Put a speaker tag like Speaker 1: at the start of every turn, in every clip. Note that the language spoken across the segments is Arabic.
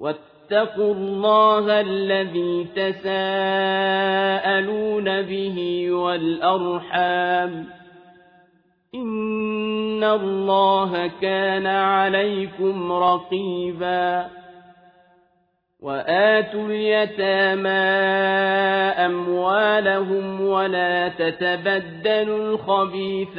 Speaker 1: واتقوا الله الذي تساءلون به والأرحام إن الله كان عليكم رقيبا وآتوا اليتامى أموالهم ولا تتبدلوا الخبيث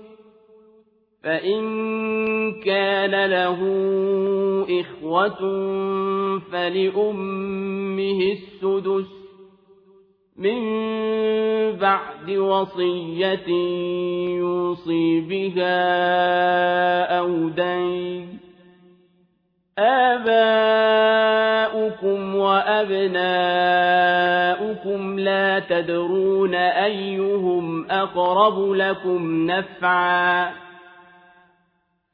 Speaker 1: فإن كان له إخوة فلأمه السدس من بعد وصية يوصي بها أو دين آباؤكم وأبناؤكم لا تدرون أيهم أقرب لكم نفعا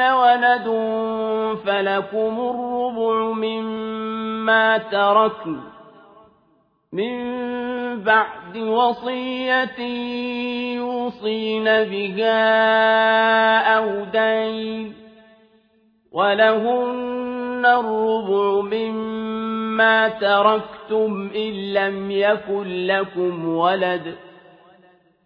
Speaker 1: ولد فلكم الربع مما تركن من بعد وصية يوصين بها أو دين ولهن الربع مما تركتم إن لم يكن لكم ولد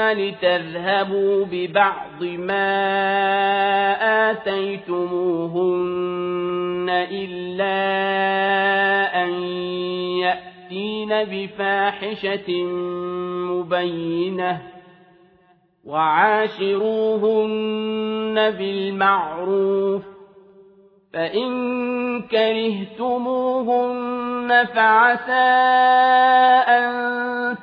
Speaker 1: لتذهبوا ببعض ما آتيتموهن إلا أن يأتين بفاحشة مبينة وعاشروهن بالمعروف فإن كرهتموهن فعسى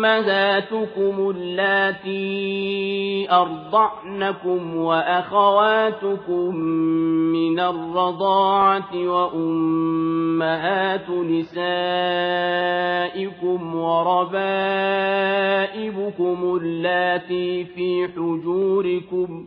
Speaker 1: وأمهاتكم اللاتي أرضعنكم وأخواتكم من الرضاعة وأمهات نسائكم وربائبكم اللاتي في حجوركم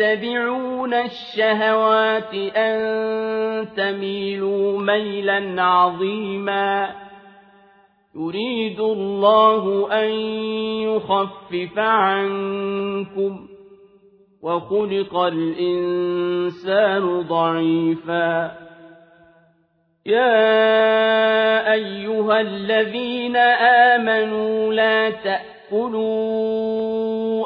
Speaker 1: تتبعون الشهوات أن تميلوا ميلا عظيما يريد الله أن يخفف عنكم وخلق الإنسان ضعيفا يا أيها الذين آمنوا لا تأكلوا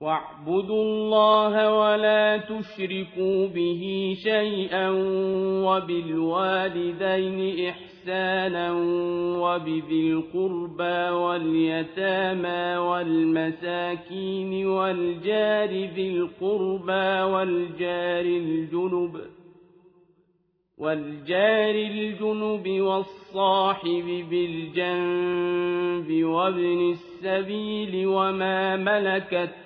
Speaker 1: واعبدوا الله ولا تشركوا به شيئا وبالوالدين إحسانا وبذي القربى واليتامى والمساكين والجار ذي القربى والجار الجنب والجار الجنب والصاحب بالجنب وابن السبيل وما ملكت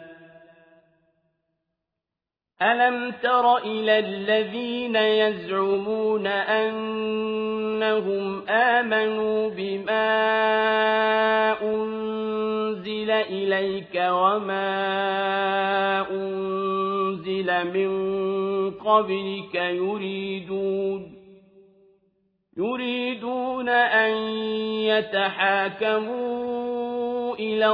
Speaker 1: ألم تر إلى الذين يزعمون أنهم آمنوا بما أنزل إليك وما أنزل من قبلك يريدون يريدون أن يتحاكموا إلى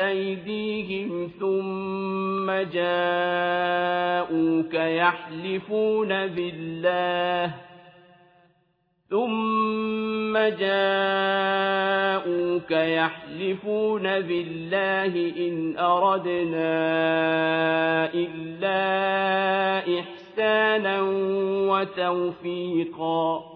Speaker 1: أيديهم ثم جاءوك يحلفون بالله ثم جاءوك يحلفون بالله إن أردنا إلا إحسانا وتوفيقا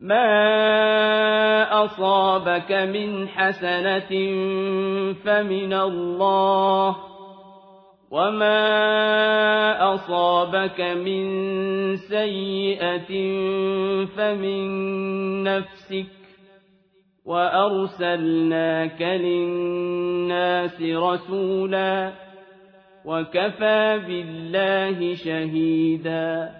Speaker 1: ما أصابك من حسنة فمن الله وما أصابك من سيئة فمن نفسك وأرسلناك للناس رسولا وكفى بالله شهيدا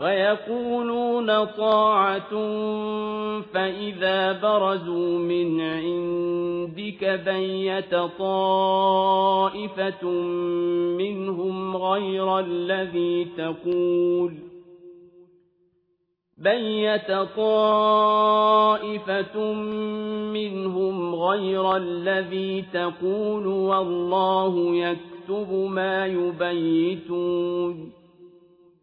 Speaker 1: ويقولون طاعة فإذا برزوا من عندك بيت طائفة منهم غير الذي تقول بيت طائفة منهم غير الذي تقول والله يكتب ما يبيتون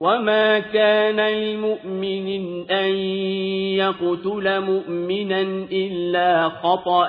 Speaker 1: وما كان لمؤمن أن يقتل مؤمنا إلا خطأ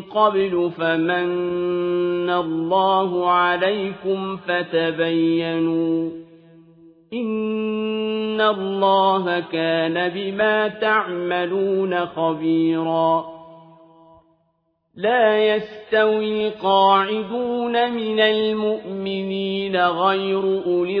Speaker 1: قبل فمن الله عليكم فتبينوا إن الله كان بما تعملون خبيراً لا يستوي القاعدون من المؤمنين غير أولي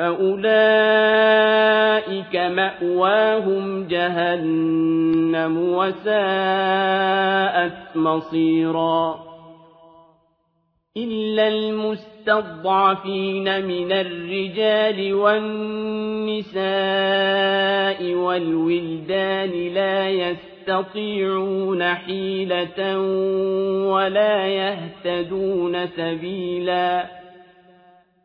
Speaker 1: فأولئك مأواهم جهنم وساءت مصيرا إلا المستضعفين من الرجال والنساء والولدان لا يستطيعون حيلة ولا يهتدون سبيلا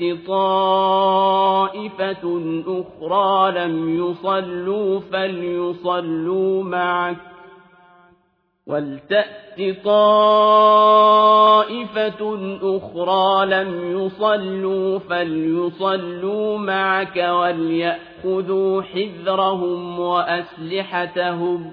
Speaker 1: ولتأت طائفة أخرى لم يصلوا فليصلوا معك ولتأت طائفة أخرى لم يصلوا فليصلوا معك وليأخذوا حذرهم وأسلحتهم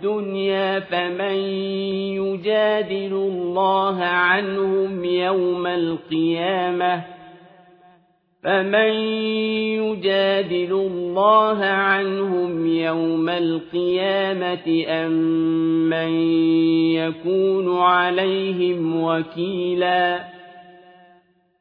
Speaker 1: الدنيا فمن يجادل الله عنهم يوم القيامة فمن يجادل الله عنهم يوم القيامة أم من يكون عليهم وكيلا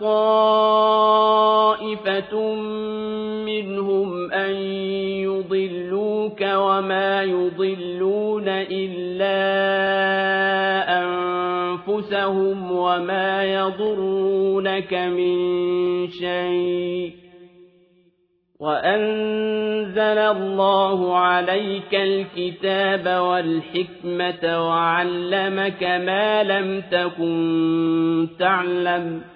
Speaker 1: طائفة منهم أن يضلوك وما يضلون إلا أنفسهم وما يضرونك من شيء وأنزل الله عليك الكتاب والحكمة وعلمك ما لم تكن تعلم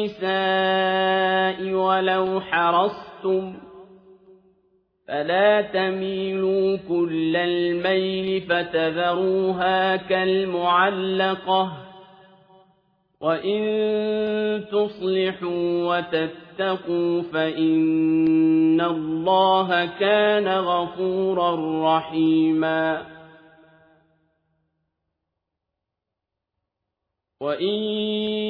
Speaker 1: النساء ولو حرصتم فلا تميلوا كل الميل فتذروها كالمعلقة وإن تصلحوا وتتقوا فإن الله كان غفورا رحيما وإن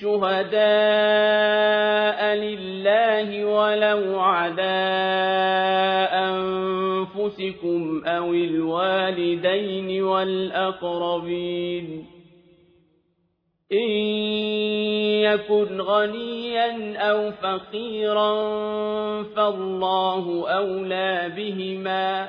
Speaker 1: شهداء لله ولو على أنفسكم أو الوالدين والأقربين إن يكن غنيا أو فقيرا فالله أولى بهما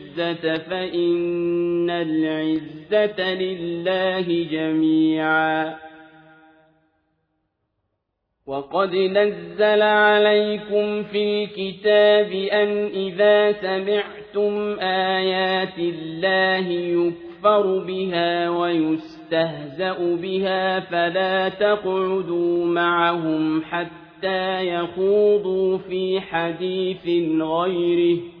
Speaker 1: العزة فإن العزة لله جميعا. وقد نزل عليكم في الكتاب أن إذا سمعتم آيات الله يكفر بها ويستهزأ بها فلا تقعدوا معهم حتى يخوضوا في حديث غيره.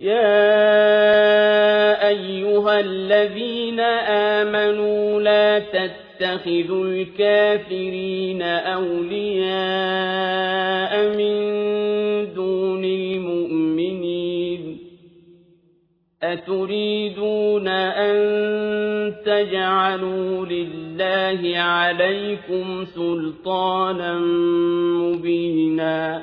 Speaker 1: يا أيها الذين آمنوا لا تتخذوا الكافرين أولياء من دون المؤمنين أتريدون أن تجعلوا لله عليكم سلطانا مبينا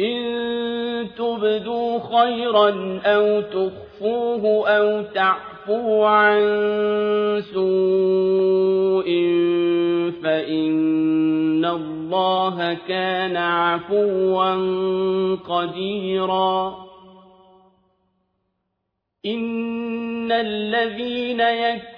Speaker 1: إن تبدوا خيرا أو تخفوه أو تعفوا عن سوء فإن الله كان عفوا قديرا إن الذين يكفرون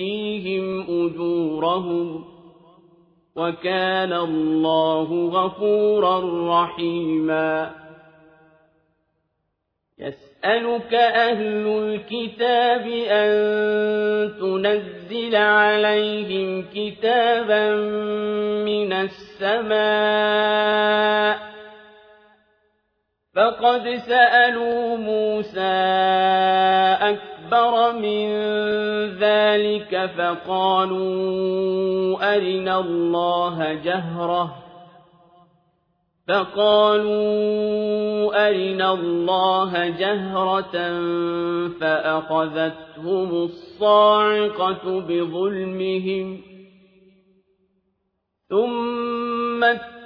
Speaker 1: يؤتيهم أجورهم وكان الله غفورا رحيما يسألك أهل الكتاب أن تنزل عليهم كتابا من السماء فقد سألوا موسى أكبر أكبر من ذلك فقالوا أرنا الله جهرة. فقالوا أرنا الله جهرة فأخذتهم الصاعقة بظلمهم. ثم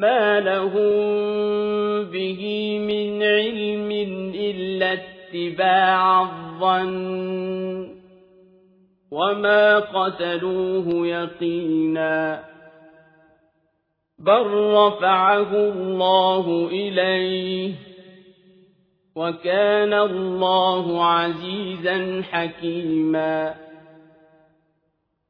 Speaker 1: مَا لَهُم بِهِ مِنْ عِلْمٍ إِلَّا اتِّبَاعَ الظَّنِّ وَمَا قَتَلُوهُ يَقِينًا بَل رَّفَعَهُ اللَّهُ إِلَيْهِ وَكَانَ اللَّهُ عَزِيزًا حَكِيمًا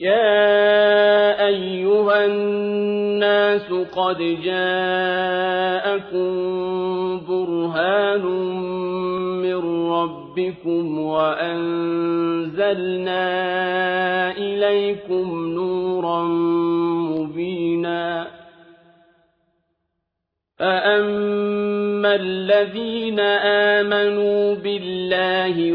Speaker 1: يا أيها الناس قد جاءكم برهان من ربكم وأنزلنا إليكم نورا مبينا فأما الذين آمنوا بالله